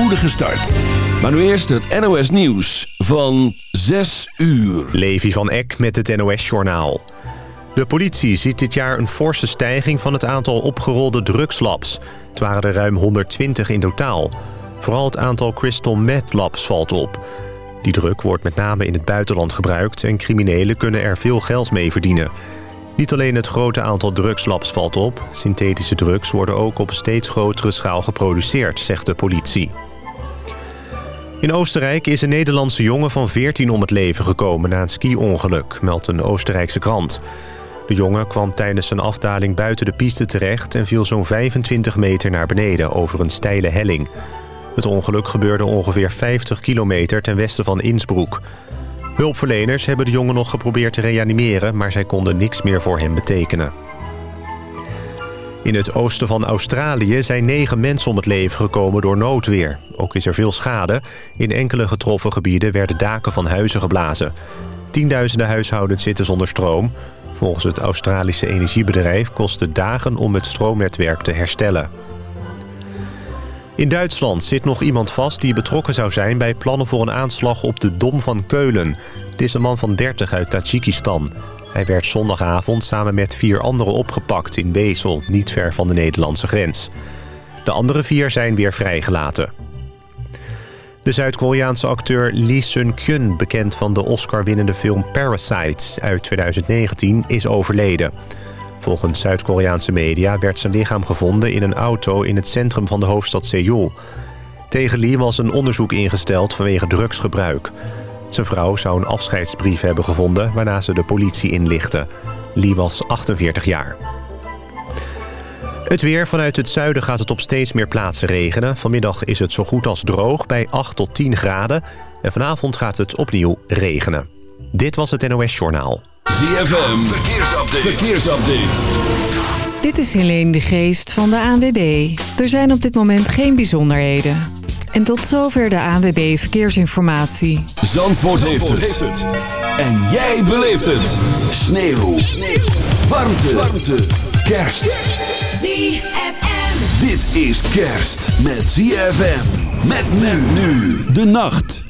spoedige start. Maar nu eerst het NOS Nieuws van 6 uur. Levi van Eck met het NOS Journaal. De politie ziet dit jaar een forse stijging van het aantal opgerolde drugslabs. Het waren er ruim 120 in totaal. Vooral het aantal crystal meth labs valt op. Die druk wordt met name in het buitenland gebruikt... en criminelen kunnen er veel geld mee verdienen. Niet alleen het grote aantal drugslabs valt op... synthetische drugs worden ook op steeds grotere schaal geproduceerd, zegt de politie. In Oostenrijk is een Nederlandse jongen van 14 om het leven gekomen... na een ski-ongeluk, meldt een Oostenrijkse krant. De jongen kwam tijdens zijn afdaling buiten de piste terecht... en viel zo'n 25 meter naar beneden over een steile helling. Het ongeluk gebeurde ongeveer 50 kilometer ten westen van Innsbruck. Hulpverleners hebben de jongen nog geprobeerd te reanimeren... maar zij konden niks meer voor hem betekenen. In het oosten van Australië zijn negen mensen om het leven gekomen door noodweer. Ook is er veel schade. In enkele getroffen gebieden werden daken van huizen geblazen. Tienduizenden huishoudens zitten zonder stroom. Volgens het Australische energiebedrijf kost dagen om het stroomnetwerk te herstellen. In Duitsland zit nog iemand vast die betrokken zou zijn... bij plannen voor een aanslag op de Dom van Keulen. Het is een man van 30 uit Tajikistan. Hij werd zondagavond samen met vier anderen opgepakt in Wesel... niet ver van de Nederlandse grens. De andere vier zijn weer vrijgelaten. De Zuid-Koreaanse acteur Lee Sun-kyun, bekend van de Oscar-winnende film Parasite uit 2019, is overleden. Volgens Zuid-Koreaanse media werd zijn lichaam gevonden in een auto in het centrum van de hoofdstad Seoul. Tegen Lee was een onderzoek ingesteld vanwege drugsgebruik. Zijn vrouw zou een afscheidsbrief hebben gevonden waarna ze de politie inlichtte. Lee was 48 jaar. Het weer. Vanuit het zuiden gaat het op steeds meer plaatsen regenen. Vanmiddag is het zo goed als droog bij 8 tot 10 graden. En vanavond gaat het opnieuw regenen. Dit was het NOS Journaal. ZFM, verkeersupdate. verkeersupdate. Dit is Helene de Geest van de ANWB. Er zijn op dit moment geen bijzonderheden. En tot zover de ANWB Verkeersinformatie. Zandvoort, heeft, het. En jij beleeft het. Sneeuw. Sneeuw. Warmte. Warmte. Kerst. ZFM. Dit is kerst met ZFM. Met men nu de nacht.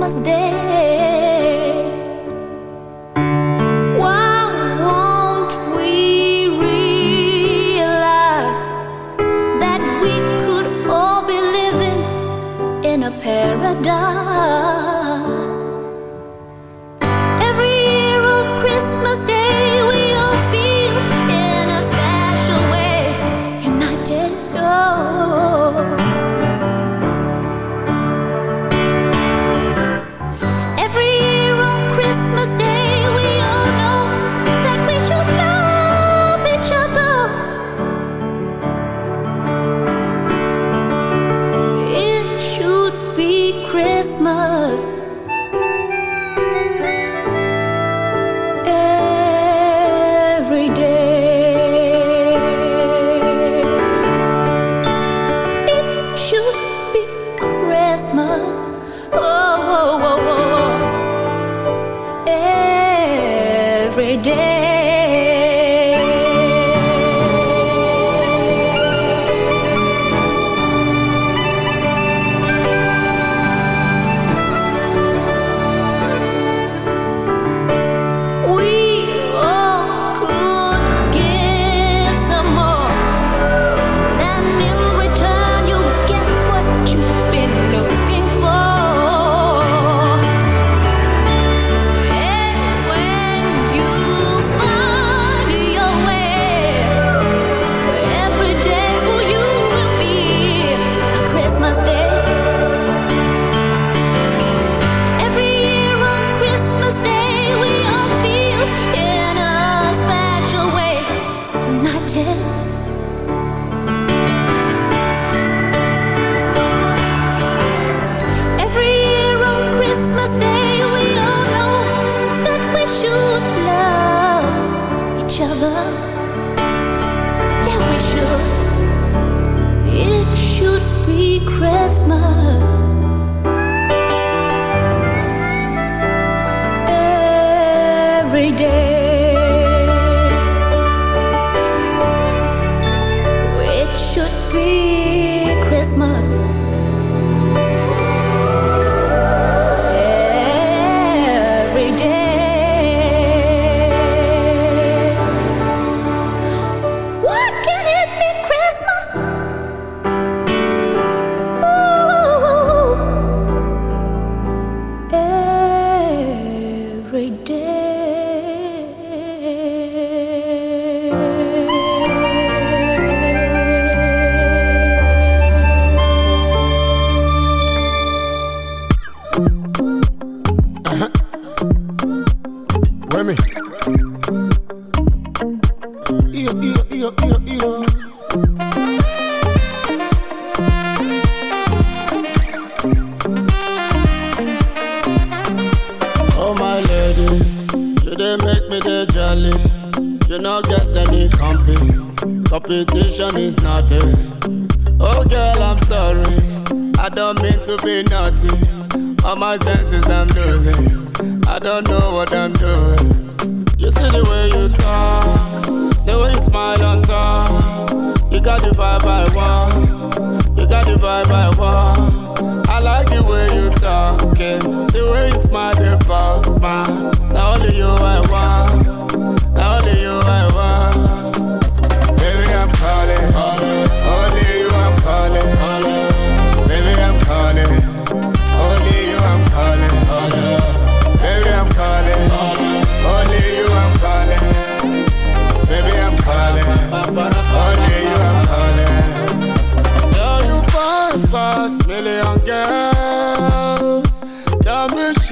Christmas Day.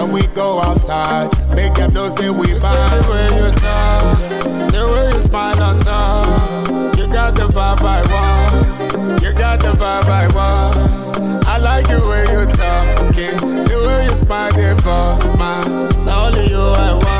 when we go outside. Make them know say we fine. The way you talk, the way you smile on top. You got the vibe I want. You got the vibe I want. I like the way you talk, okay? The way you smile, they fall, smile. Only you I want.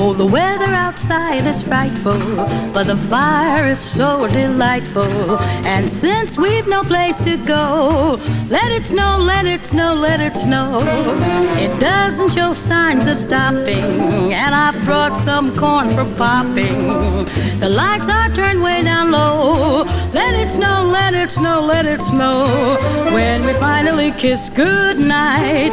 Oh, the weather outside is frightful, but the fire is so delightful. And since we've no place to go, let it snow, let it snow, let it snow. It doesn't show signs of stopping, and I've brought some corn for popping. The lights are turned way down low. Let it snow, let it snow, let it snow. When we finally kiss goodnight,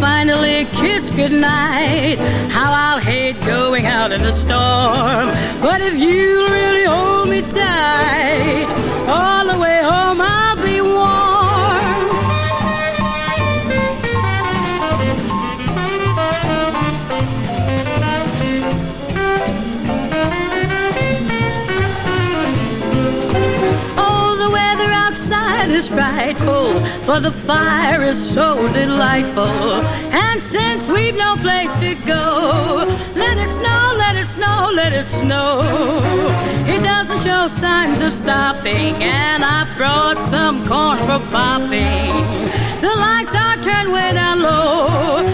Finally kiss goodnight, how I'll hate going out in the storm. But if you really hold me tight, all the way home I'll is frightful, but the fire is so delightful. And since we've no place to go, let it snow, let it snow, let it snow. It doesn't show signs of stopping, and I've brought some corn for popping. The lights are turned way down low.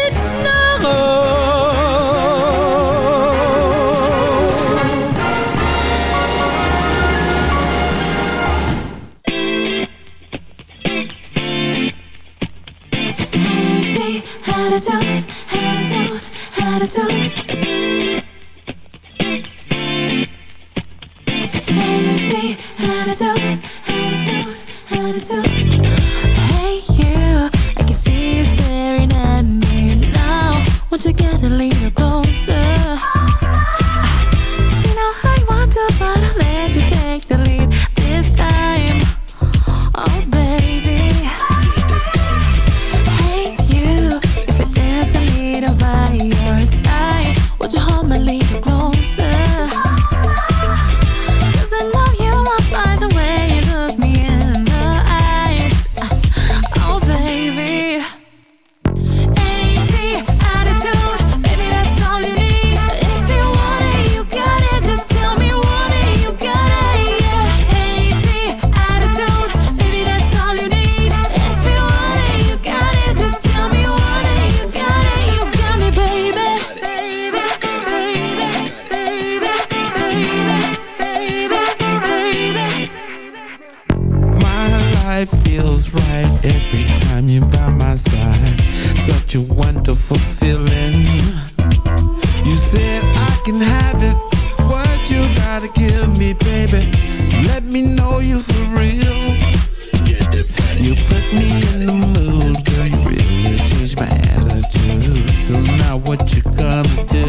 So now what you gonna do?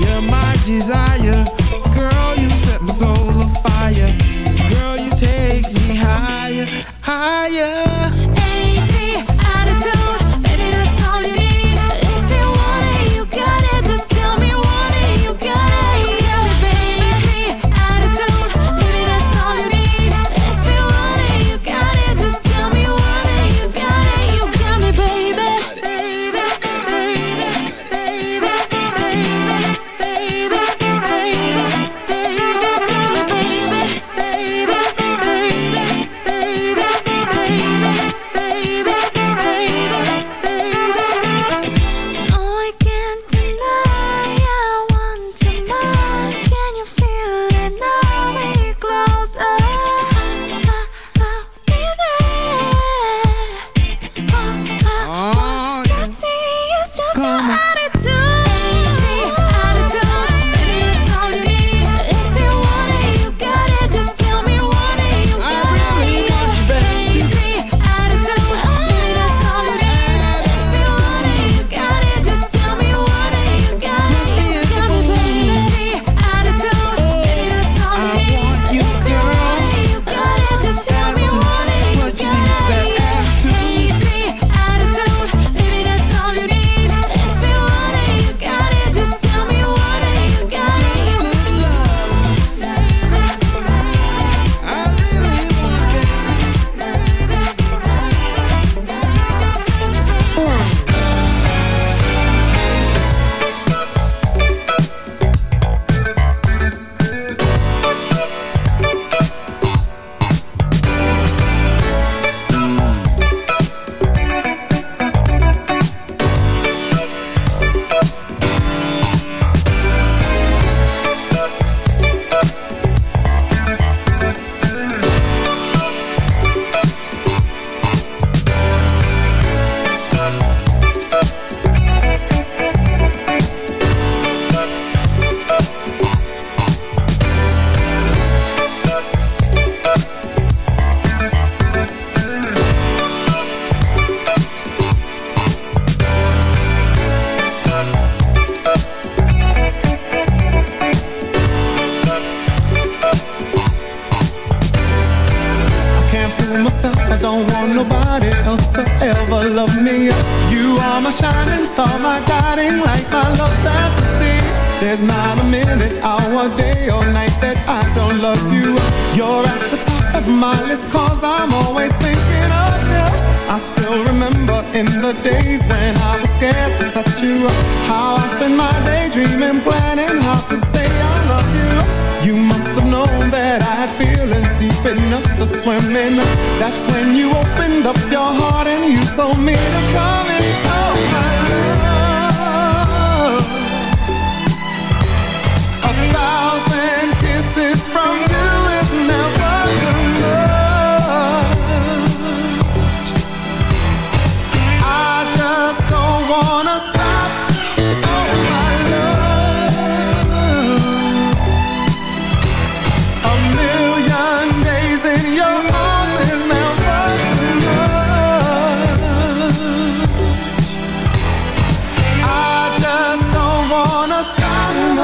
You're my desire, girl. You set my soul girl. You take me higher, higher.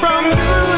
From you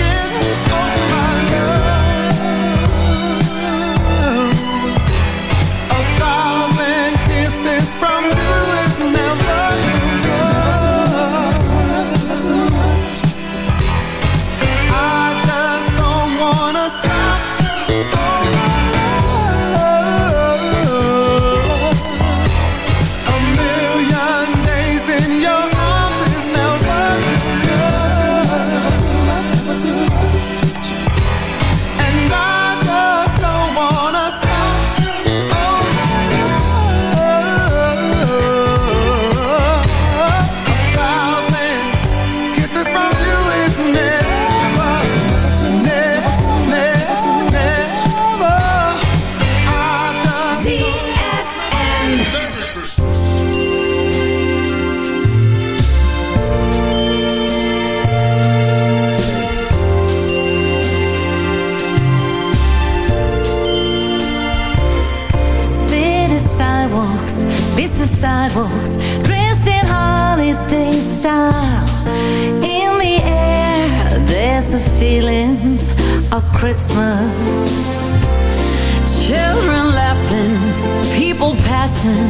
Christmas. Children laughing, people passing,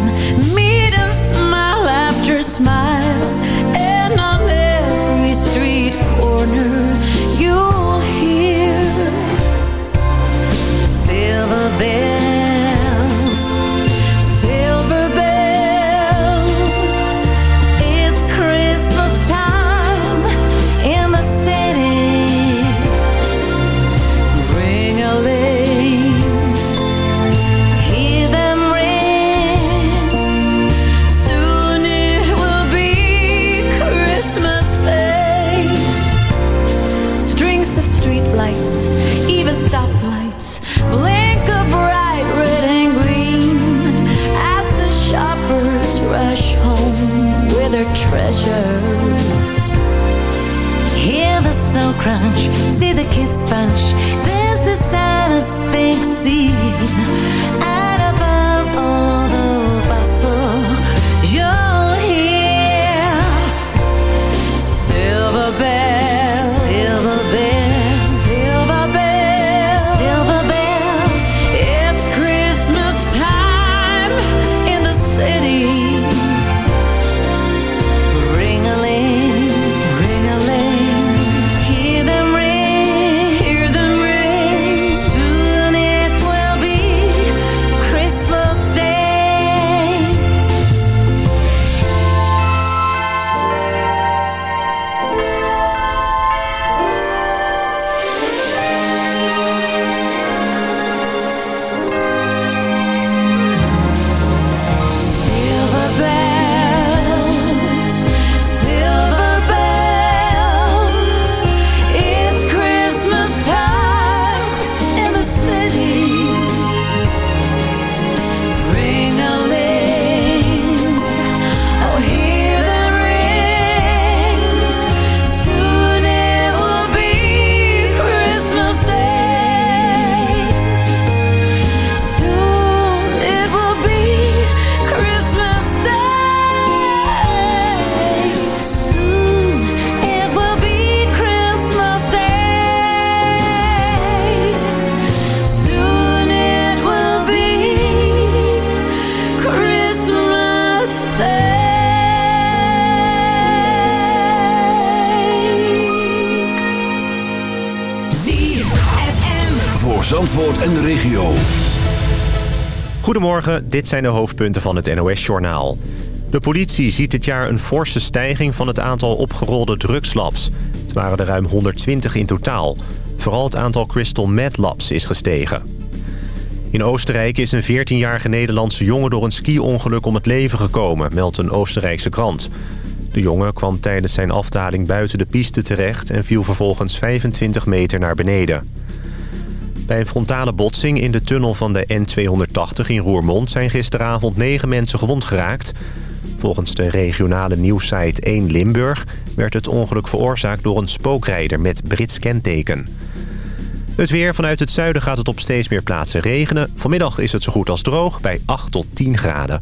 Dit zijn de hoofdpunten van het NOS-journaal. De politie ziet dit jaar een forse stijging van het aantal opgerolde drugslabs. Het waren er ruim 120 in totaal. Vooral het aantal crystal meth labs is gestegen. In Oostenrijk is een 14-jarige Nederlandse jongen door een ski-ongeluk om het leven gekomen, meldt een Oostenrijkse krant. De jongen kwam tijdens zijn afdaling buiten de piste terecht en viel vervolgens 25 meter naar beneden. Bij een frontale botsing in de tunnel van de N280 in Roermond... zijn gisteravond negen mensen gewond geraakt. Volgens de regionale nieuwssite 1 Limburg... werd het ongeluk veroorzaakt door een spookrijder met Brits kenteken. Het weer vanuit het zuiden gaat het op steeds meer plaatsen regenen. Vanmiddag is het zo goed als droog bij 8 tot 10 graden.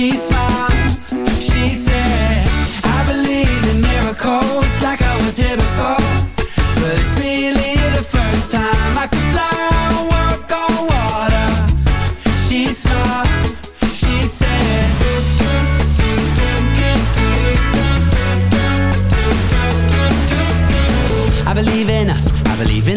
She smiled, she said, I believe in miracles like I was here before.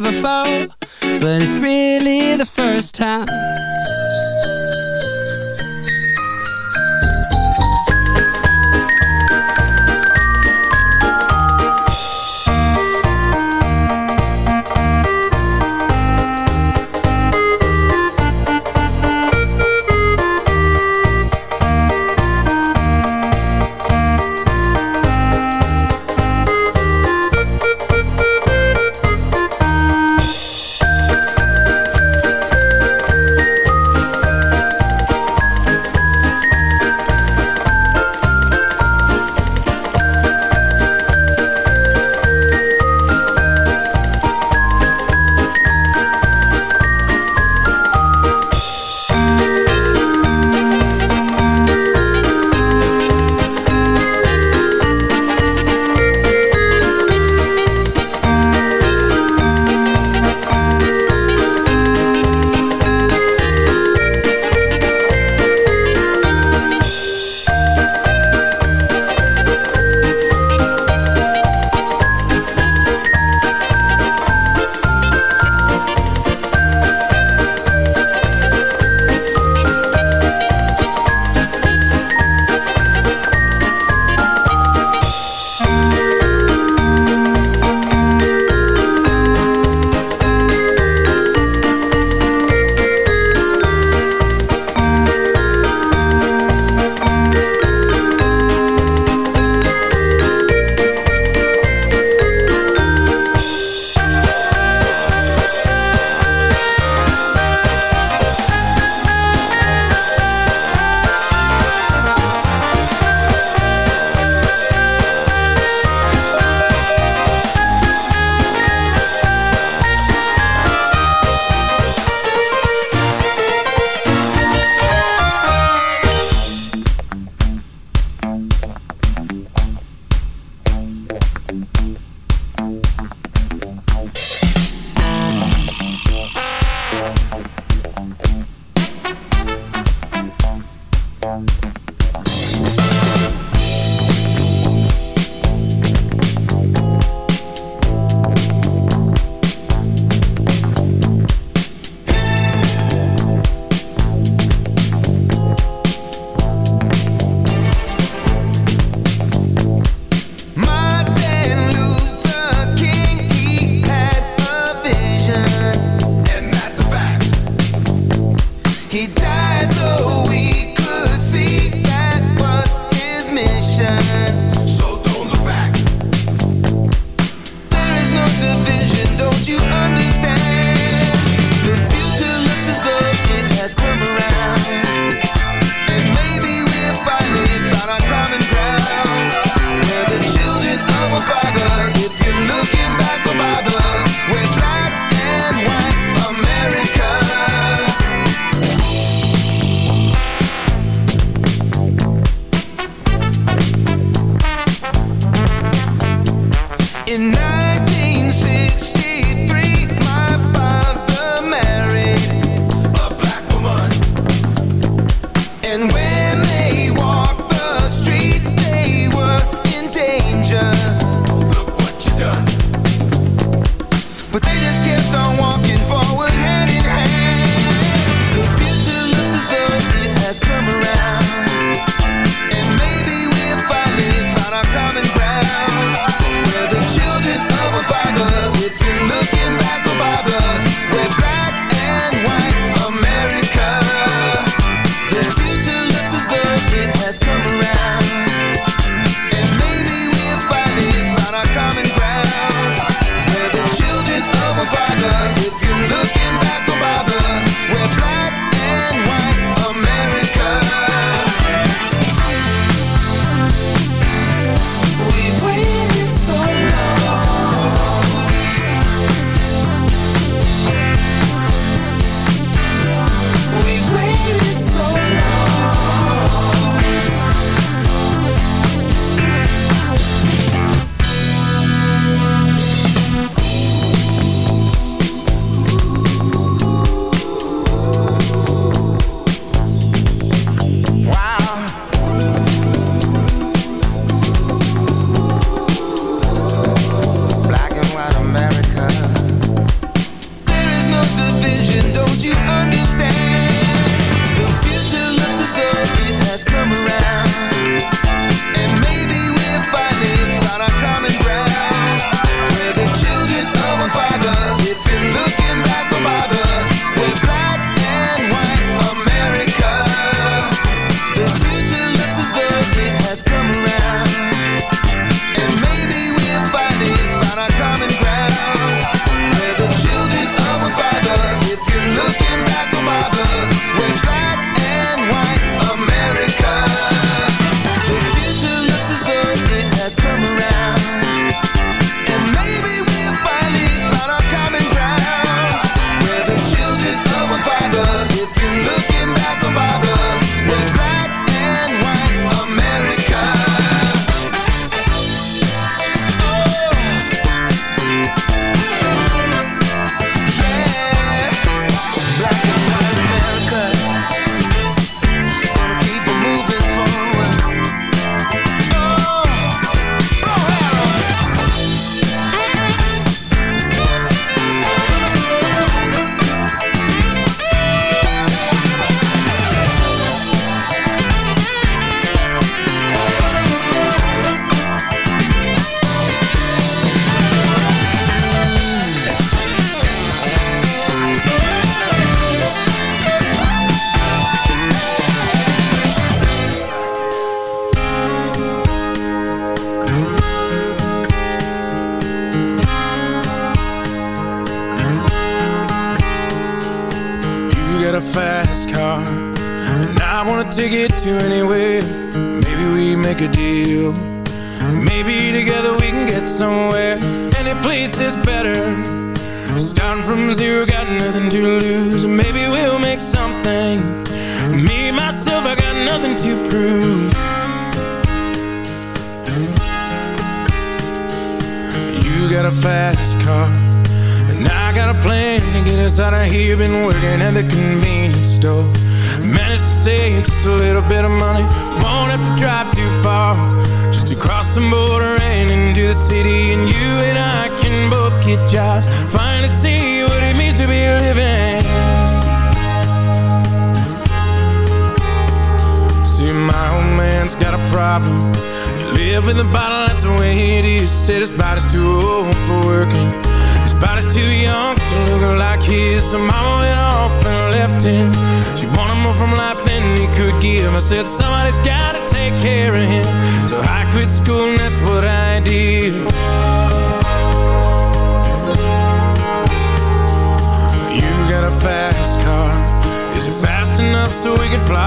like I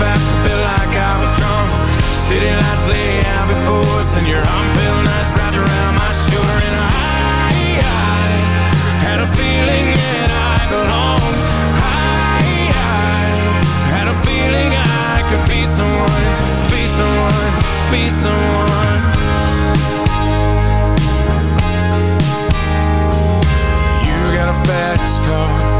fast I felt like I was drunk. City lights lay out before us And your arm felt nice wrapped around my shoulder. And I, I had a feeling that I belonged I, I had a feeling I could be someone Be someone, be someone. You got a fast car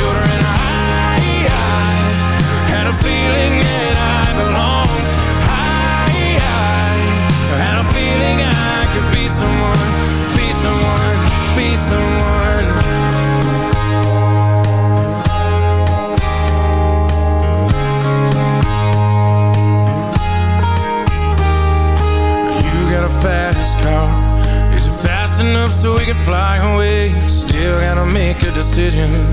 And I, had a feeling that I, I had a feeling I could be someone Be someone, be someone. You got a fast car. Is it fast enough so we can fly away? Still gotta make a decision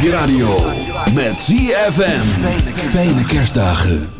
Op radio. Met ZFM. Fijne kerstdagen.